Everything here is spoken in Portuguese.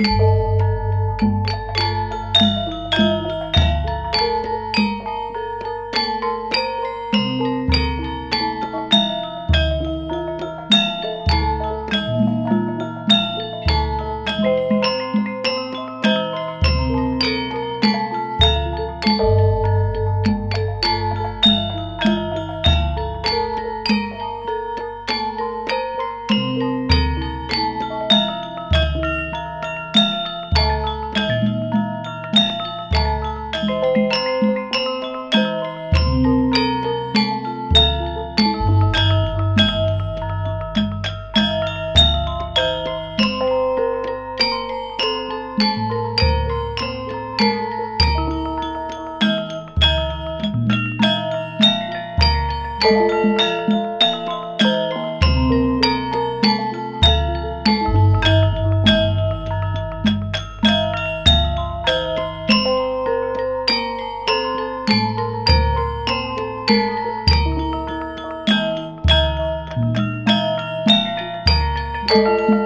Música Música